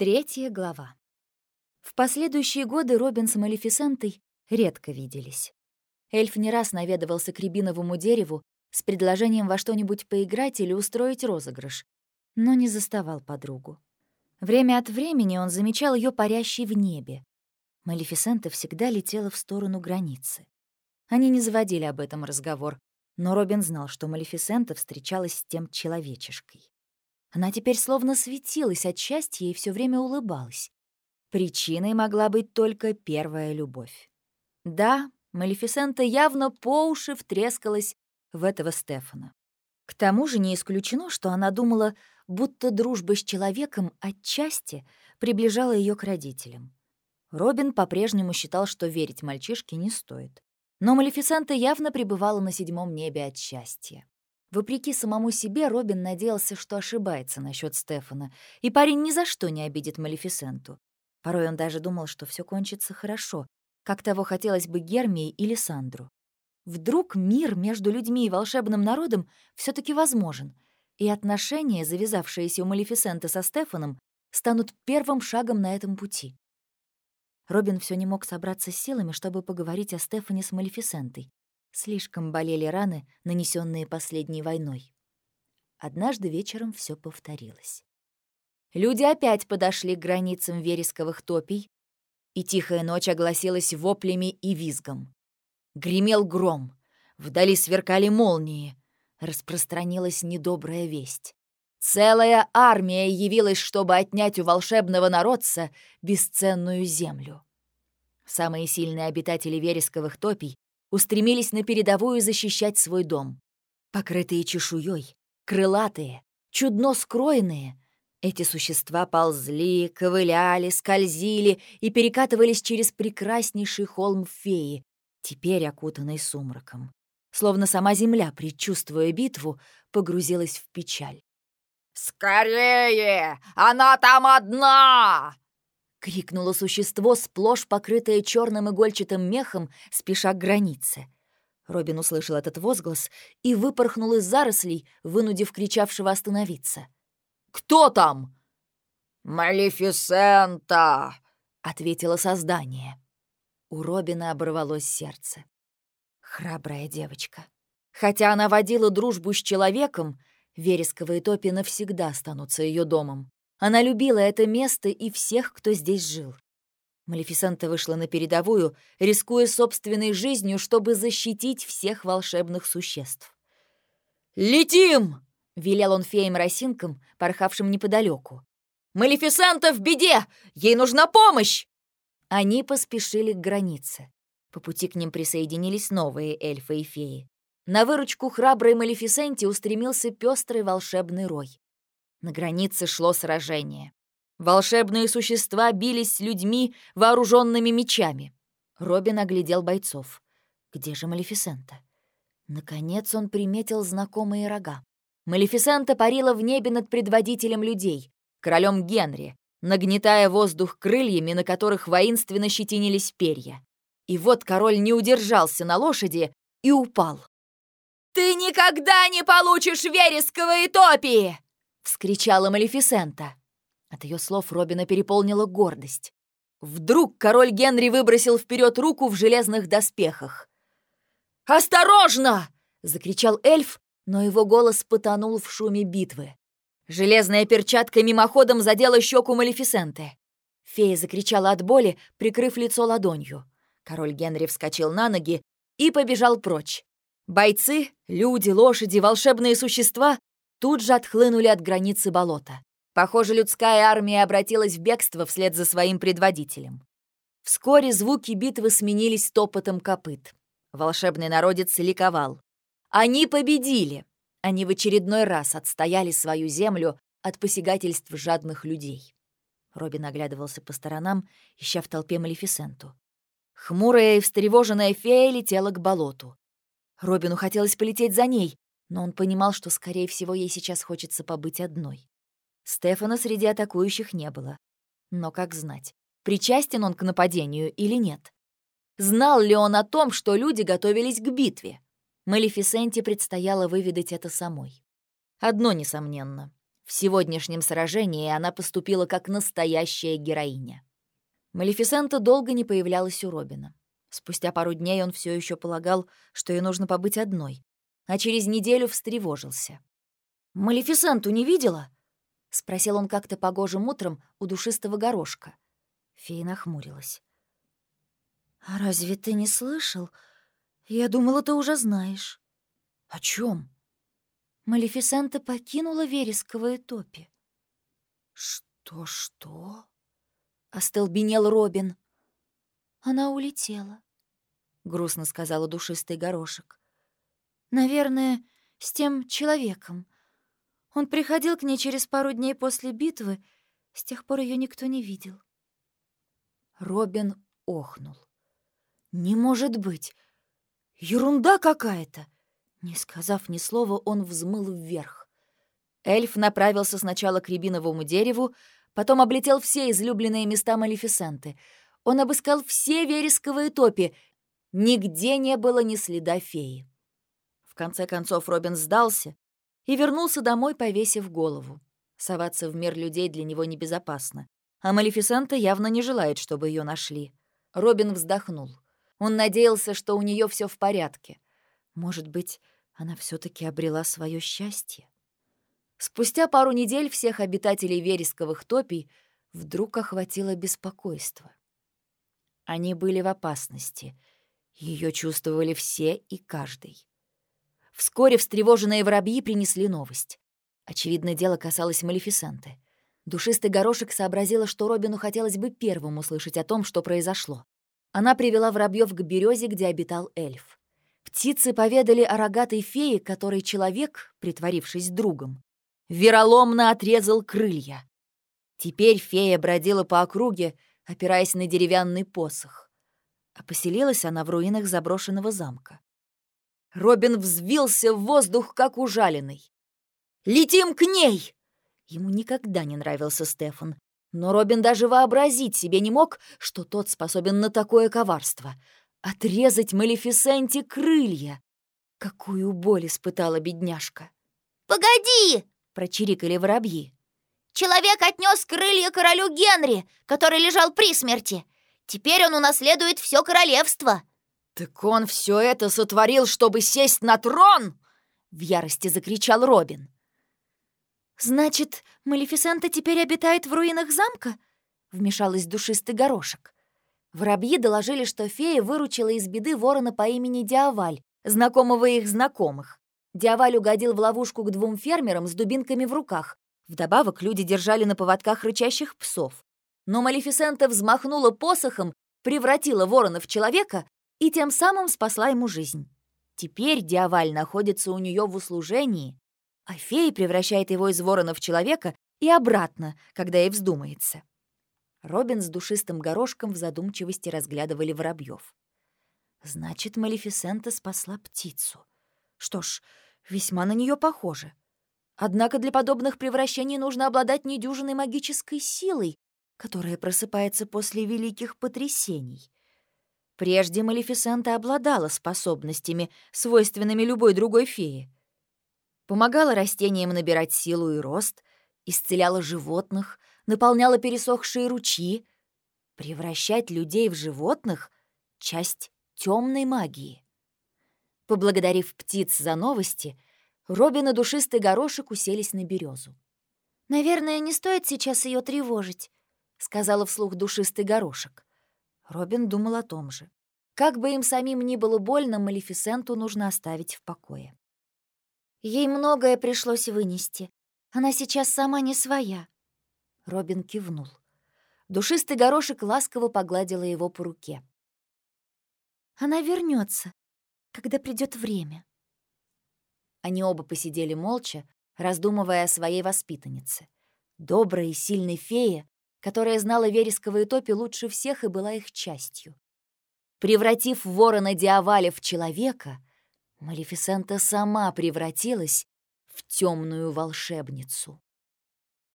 Третья глава. В последующие годы Робин с Малефисентой редко виделись. Эльф не раз наведывался к рябиновому дереву с предложением во что-нибудь поиграть или устроить розыгрыш, но не заставал подругу. Время от времени он замечал ее парящей в небе. Малефисента всегда летела в сторону границы. Они не заводили об этом разговор, но Робин знал, что Малефисента встречалась с тем человечешкой. Она теперь словно светилась от счастья и все время улыбалась. Причиной могла быть только первая любовь. Да, Малефисента явно по уши втрескалась в этого Стефана. К тому же не исключено, что она думала, будто дружба с человеком отчасти приближала ее к родителям. Робин по-прежнему считал, что верить мальчишке не стоит. Но Малефисента явно пребывала на седьмом небе от счастья. Вопреки самому себе, Робин надеялся, что ошибается насчет Стефана, и парень ни за что не обидит Малефисенту. Порой он даже думал, что все кончится хорошо, как того хотелось бы Гермии или Сандру. Вдруг мир между людьми и волшебным народом все таки возможен, и отношения, завязавшиеся у Малефисенты со Стефаном, станут первым шагом на этом пути. Робин все не мог собраться с силами, чтобы поговорить о Стефане с Малефисентой. Слишком болели раны, нанесенные последней войной. Однажды вечером все повторилось. Люди опять подошли к границам вересковых топий, и тихая ночь огласилась воплями и визгом. Гремел гром, вдали сверкали молнии, распространилась недобрая весть. Целая армия явилась, чтобы отнять у волшебного народца бесценную землю. Самые сильные обитатели вересковых топий устремились на передовую защищать свой дом. Покрытые чешуей, крылатые, чудно скроенные, эти существа ползли, ковыляли, скользили и перекатывались через прекраснейший холм феи, теперь окутанный сумраком. Словно сама земля, предчувствуя битву, погрузилась в печаль. «Скорее! Она там одна!» — крикнуло существо, сплошь покрытое черным игольчатым мехом, спеша к границе. Робин услышал этот возглас и выпорхнул из зарослей, вынудив кричавшего остановиться. «Кто там?» «Малефисента!» — ответило создание. У Робина оборвалось сердце. Храбрая девочка. Хотя она водила дружбу с человеком, вересковые топи навсегда останутся ее домом. Она любила это место и всех, кто здесь жил. Малефисента вышла на передовую, рискуя собственной жизнью, чтобы защитить всех волшебных существ. «Летим!» — велел он феям-росинкам, порхавшим неподалеку. «Малефисента в беде! Ей нужна помощь!» Они поспешили к границе. По пути к ним присоединились новые эльфы и феи. На выручку храброй Малефисенте устремился пестрый волшебный рой. На границе шло сражение. Волшебные существа бились с людьми, вооруженными мечами. Робин оглядел бойцов. Где же Малефисента? Наконец он приметил знакомые рога. Малефисента парила в небе над предводителем людей, королем Генри, нагнетая воздух крыльями, на которых воинственно щетинились перья. И вот король не удержался на лошади и упал. «Ты никогда не получишь вересковые топии!» — вскричала Малефисента. От ее слов Робина переполнила гордость. Вдруг король Генри выбросил вперед руку в железных доспехах. «Осторожно!» — закричал эльф, но его голос потонул в шуме битвы. Железная перчатка мимоходом задела щеку Малефисенты. Фея закричала от боли, прикрыв лицо ладонью. Король Генри вскочил на ноги и побежал прочь. Бойцы, люди, лошади, волшебные существа тут же отхлынули от границы болота. Похоже, людская армия обратилась в бегство вслед за своим предводителем. Вскоре звуки битвы сменились топотом копыт. Волшебный народец ликовал. Они победили! Они в очередной раз отстояли свою землю от посягательств жадных людей. Робин оглядывался по сторонам, ища в толпе Малефисенту. Хмурая и встревоженная фея летела к болоту. Робину хотелось полететь за ней, но он понимал, что, скорее всего, ей сейчас хочется побыть одной. Стефана среди атакующих не было. Но как знать, причастен он к нападению или нет? Знал ли он о том, что люди готовились к битве? Малефисенте предстояло выведать это самой. Одно несомненно. В сегодняшнем сражении она поступила как настоящая героиня. Малефисента долго не появлялась у Робина. Спустя пару дней он все еще полагал, что ей нужно побыть одной, а через неделю встревожился. «Малефисенту не видела?» — спросил он как-то погожим утром у душистого горошка. Фея нахмурилась. «А разве ты не слышал? Я думала, ты уже знаешь». «О чем? Малефисента покинула вересковые топи. «Что-что?» — остолбенел Робин. «Она улетела», — грустно сказала душистый горошек. «Наверное, с тем человеком. Он приходил к ней через пару дней после битвы, с тех пор ее никто не видел». Робин охнул. «Не может быть! Ерунда какая-то!» Не сказав ни слова, он взмыл вверх. Эльф направился сначала к рябиновому дереву, потом облетел все излюбленные места Малефисенты. Он обыскал все вересковые топи. Нигде не было ни следа феи. Конце концов Робин сдался и вернулся домой, повесив голову. Соваться в мир людей для него небезопасно. А Малефисента явно не желает, чтобы ее нашли. Робин вздохнул. Он надеялся, что у нее все в порядке. Может быть, она все таки обрела свое счастье? Спустя пару недель всех обитателей вересковых топий вдруг охватило беспокойство. Они были в опасности. Ее чувствовали все и каждый. Вскоре встревоженные воробьи принесли новость. Очевидно, дело касалось Малефисенты. Душистый горошек сообразила, что Робину хотелось бы первым услышать о том, что произошло. Она привела воробьев к березе, где обитал эльф. Птицы поведали о рогатой фее, которой человек, притворившись другом, вероломно отрезал крылья. Теперь фея бродила по округе, опираясь на деревянный посох. А поселилась она в руинах заброшенного замка. Робин взвился в воздух, как ужаленный. «Летим к ней!» Ему никогда не нравился Стефан, но Робин даже вообразить себе не мог, что тот способен на такое коварство. Отрезать Малефисенте крылья. Какую боль испытала бедняжка. «Погоди!» — прочирикали воробьи. «Человек отнес крылья королю Генри, который лежал при смерти. Теперь он унаследует все королевство». «Так он все это сотворил, чтобы сесть на трон?» — в ярости закричал Робин. «Значит, Малефисента теперь обитает в руинах замка?» — вмешалась душистый горошек. Воробьи доложили, что фея выручила из беды ворона по имени Диаваль, знакомого их знакомых. Диаваль угодил в ловушку к двум фермерам с дубинками в руках. Вдобавок люди держали на поводках рычащих псов. Но Малефисента взмахнула посохом, превратила ворона в человека и тем самым спасла ему жизнь. Теперь Диаваль находится у нее в услужении, а фея превращает его из ворона в человека и обратно, когда ей вздумается. Робин с душистым горошком в задумчивости разглядывали воробьев. Значит, Малефисента спасла птицу. Что ж, весьма на нее похоже. Однако для подобных превращений нужно обладать недюжиной магической силой, которая просыпается после великих потрясений. Прежде Малефисента обладала способностями, свойственными любой другой фее. Помогала растениям набирать силу и рост, исцеляла животных, наполняла пересохшие ручьи. Превращать людей в животных — часть темной магии. Поблагодарив птиц за новости, Робин и душистый горошек уселись на березу. «Наверное, не стоит сейчас ее тревожить», — сказала вслух душистый горошек. Робин думал о том же. Как бы им самим ни было больно, Малефисенту нужно оставить в покое. Ей многое пришлось вынести. Она сейчас сама не своя. Робин кивнул. Душистый горошек ласково погладила его по руке. Она вернется, когда придет время. Они оба посидели молча, раздумывая о своей воспитаннице. Доброй и сильной фее, которая знала вересковые топи лучше всех и была их частью. Превратив ворона Диаваля в человека, Малефисента сама превратилась в темную волшебницу.